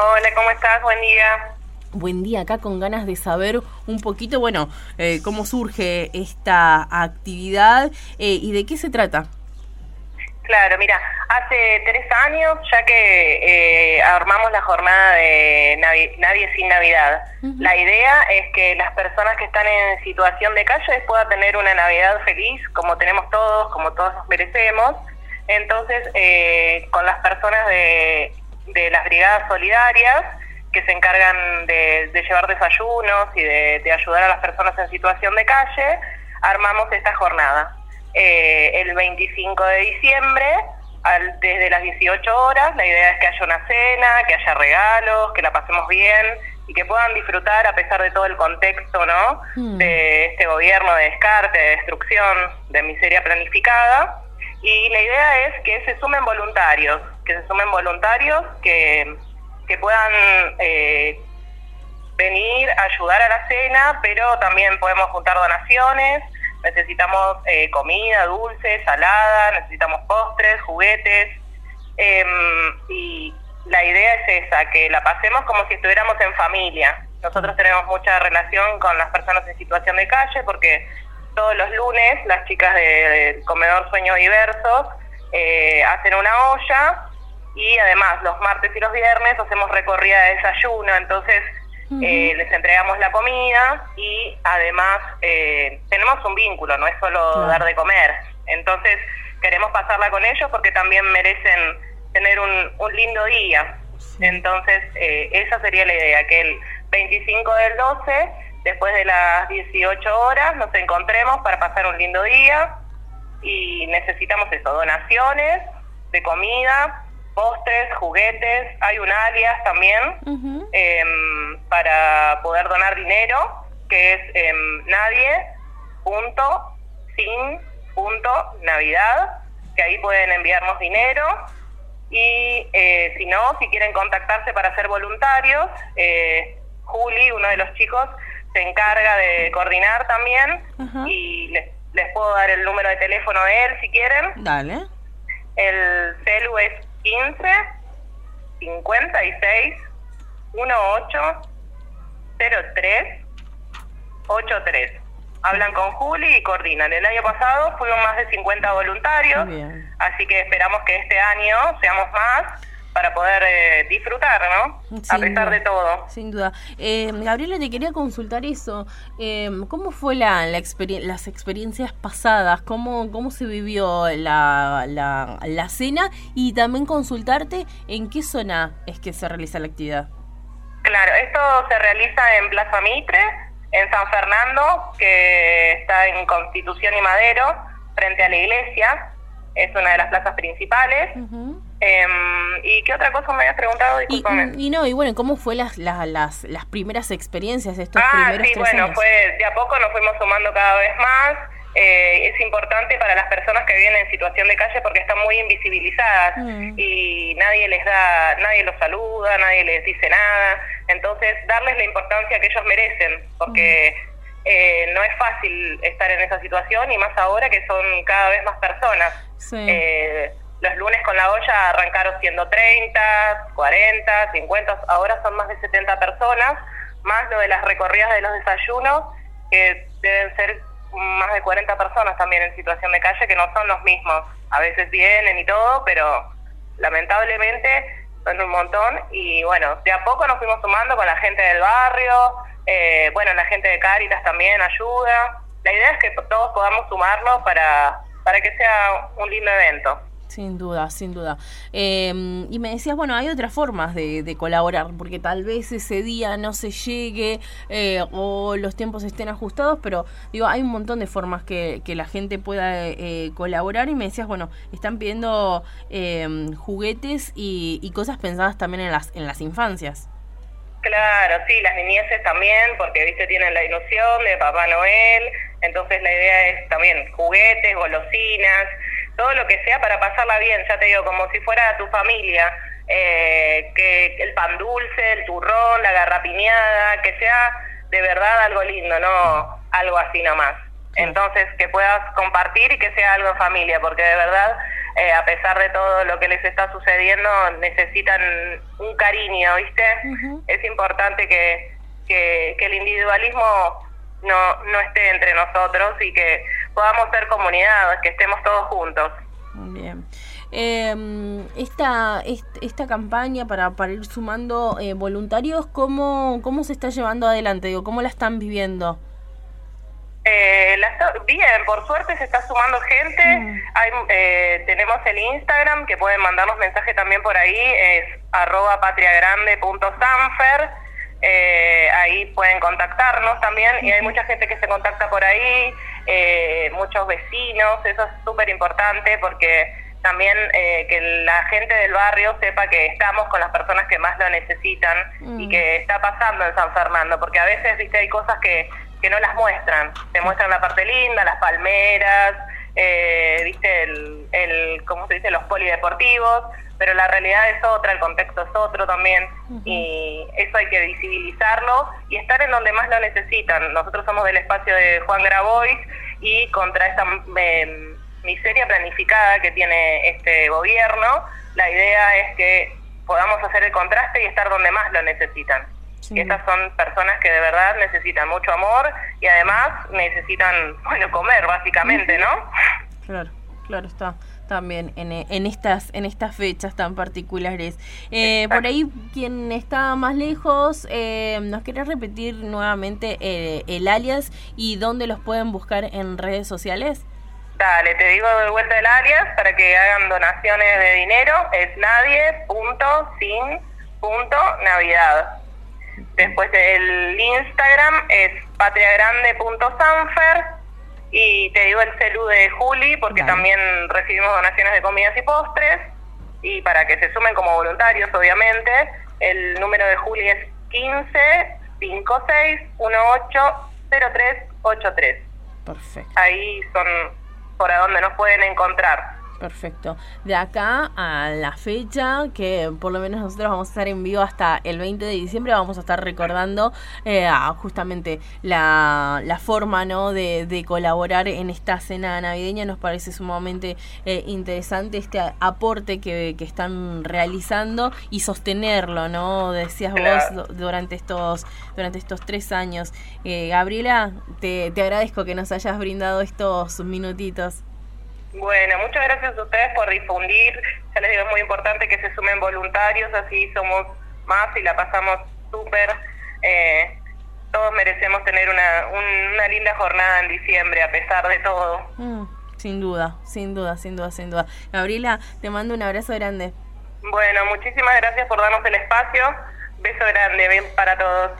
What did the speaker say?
Hola, ¿cómo estás? Buen día. Buen día, acá con ganas de saber un poquito, bueno, eh, cómo surge esta actividad eh, y de qué se trata. Claro, mira, hace tres años ya que eh, armamos la jornada de Nadie sin Navidad. La idea es que las personas que están en situación de calle puedan tener una Navidad feliz, como tenemos todos, como todos nos merecemos. Entonces, eh, con las personas de, las brigadas solidarias, que se encargan de, llevar desayunos y de ayudar a las personas en situación de calle, armamos esta jornada. Eh, el 25 de diciembre, al, desde las 18 horas. La idea es que haya una cena, que haya regalos, que la pasemos bien y que puedan disfrutar a pesar de todo el contexto, ¿no? Hmm. De este gobierno de descarte, de destrucción, de miseria planificada. Y la idea es que se sumen voluntarios, que se sumen voluntarios que, que puedan eh, venir a ayudar a la cena, pero también podemos juntar donaciones necesitamos eh, comida, dulce, salada, necesitamos postres, juguetes. Em, y la idea es esa, que la pasemos como si estuviéramos en familia. Nosotros tenemos mucha relación con las personas en situación de calle porque todos los lunes las chicas del comedor Sueños Diversos eh, hacen una olla y además los martes y los viernes hacemos recorrida de desayuno. Entonces eh, les entregamos la comida y además eh, tenemos un vínculo, no es solo dar de comer. Entonces queremos pasarla con ellos porque también merecen tener un, lindo día. Entonces eh, esa sería la idea, que el 25 del 12, después de las 18 horas, nos encontremos para pasar un lindo día y necesitamos eso, donaciones de comida, postres, juguetes, hay un alias también em, para poder donar dinero, que es eh, nadie punto sin punto navidad, que ahí pueden enviarnos dinero y eh, si no, si quieren contactarse para ser voluntarios, eh, Juli, uno de los chicos, se encarga de coordinar también y les, les puedo dar el número de teléfono de él si quieren. Dale. El celu es 15 56 18 03 83. Hablan con Juli y coordinan. El año pasado fuimos más de 50 voluntarios, así que esperamos que este año seamos más para poder eh, disfrutar, ¿no? a pesar de todo. Sin duda. Eh, Gabriela, te quería consultar eso. Eh, ¿Cómo fue la, la las experiencias pasadas? ¿Cómo, cómo se vivió la, la, la cena? Y también consultarte en qué zona es que se realiza la actividad. Claro, esto se realiza en Plaza Mitre, en San Fernando, que está en Constitución y Madero, frente a la iglesia. Es una de las plazas principales. Em, ¿Y qué otra cosa me habías preguntado? Y, no, y bueno, ¿cómo fue las, las, las, primeras experiencias de estos ah, primeros sí, bueno, pues de a poco nos fuimos sumando cada vez más. Eh, es importante para las personas que viven en situación de calle porque están muy invisibilizadas mm. y nadie les da, nadie los saluda, nadie les dice nada. Entonces, darles la importancia que ellos merecen, porque mm. eh, no es fácil estar en esa situación y más ahora que son cada vez más personas. Sí. Eh, los lunes con la olla arrancaron siendo 30, 40, 50, ahora son más de 70 personas, más lo de las recorridas de los desayunos, que deben ser más de 40 personas también en situación de calle, que no son los mismos. A veces vienen y todo, pero lamentablemente son un montón. Y bueno, de a poco nos fuimos sumando con la gente del barrio, eh, bueno, la gente de Cáritas también ayuda. La idea es que todos podamos sumarnos para, para que sea un lindo evento. Sin duda, sin duda. Em, y me decías, bueno, hay otras formas de, colaborar, porque tal vez ese día no se llegue eh, o los tiempos estén ajustados, pero digo, hay un montón de formas que, que la gente pueda eh, colaborar. Y me decías, bueno, están pidiendo em, juguetes y, y, cosas pensadas también en las, en las infancias. Claro, sí, las niñeces también, porque, viste, tienen la ilusión de Papá Noel, entonces la idea es también juguetes, golosinas todo lo que sea para pasarla bien, ya te digo, como si fuera tu familia, eh, que el pan dulce, el turrón, la garrapiñada, que sea de verdad algo lindo, no algo así nomás. Entonces, que puedas compartir y que sea algo en familia, porque de verdad eh, a pesar de todo lo que les está sucediendo, necesitan un cariño, ¿viste? Es importante que, que, el individualismo no, no esté entre nosotros y que podamos ser comunidad, que estemos todos juntos. Bien. Eh, esta, esta campaña para, para ir sumando eh, voluntarios, ¿cómo, ¿cómo se está llevando adelante? Digo, ¿Cómo la están viviendo? Eh, bien, por suerte se está sumando gente. Mm. eh, tenemos el Instagram que pueden mandarnos mensaje también por ahí, es arroba patriagrande.sanfer. Pueden contactarnos también y hay mucha gente que se contacta por ahí, eh, muchos vecinos, eso es súper importante porque también eh, que la gente del barrio sepa que estamos con las personas que más lo necesitan y mm. que está pasando en San Fernando, porque a veces, viste, hay cosas que, que no las muestran, te muestran la parte linda, las palmeras, eh, viste, el, el, ¿cómo se dice?, los polideportivos, pero la realidad es otra, el contexto es otro también, y eso hay que visibilizarlo y estar en donde más lo necesitan. Nosotros somos del espacio de Juan Grabois y contra esta... Eh, miseria planificada que tiene este gobierno, la idea es que podamos hacer el contraste y estar donde más lo necesitan. Estas son personas que de verdad necesitan mucho amor y además necesitan, bueno, comer básicamente, ¿no? Claro, claro está también en, en estas en estas fechas tan particulares. Eh, por ahí, quien está más lejos, eh, ¿nos quiere repetir nuevamente eh, el alias y dónde los pueden buscar en redes sociales? Dale, te digo de vuelta el alias para que hagan donaciones de dinero. Es nadie.sin.navidad. Después el Instagram es patriagrande.sanfer. Y te digo el celu de Juli porque también recibimos donaciones de comidas y postres. Y para que se sumen como voluntarios, obviamente, el número de Juli es 15 56 18 0383. Perfecto. Ahí son por a dónde nos pueden encontrar. Perfecto. De acá a la fecha, que por lo menos nosotros vamos a estar en vivo hasta el 20 de diciembre, vamos a estar recordando eh, justamente la, la, forma ¿no? De, de, colaborar en esta cena navideña. Nos parece sumamente eh, interesante este aporte que, que, están realizando y sostenerlo, ¿no? Decías vos durante estos, durante estos tres años. Eh, Gabriela, te, te agradezco que nos hayas brindado estos minutitos. Bueno, muchas gracias a ustedes por difundir. Ya les digo, es muy importante que se sumen voluntarios, así somos más y la pasamos súper. Eh, todos merecemos tener una, una linda jornada en diciembre, a pesar de todo. Mm, sin duda, sin duda, sin duda, sin duda. Gabriela, te mando un abrazo grande. Bueno, muchísimas gracias por darnos el espacio. Beso grande, bien para todos.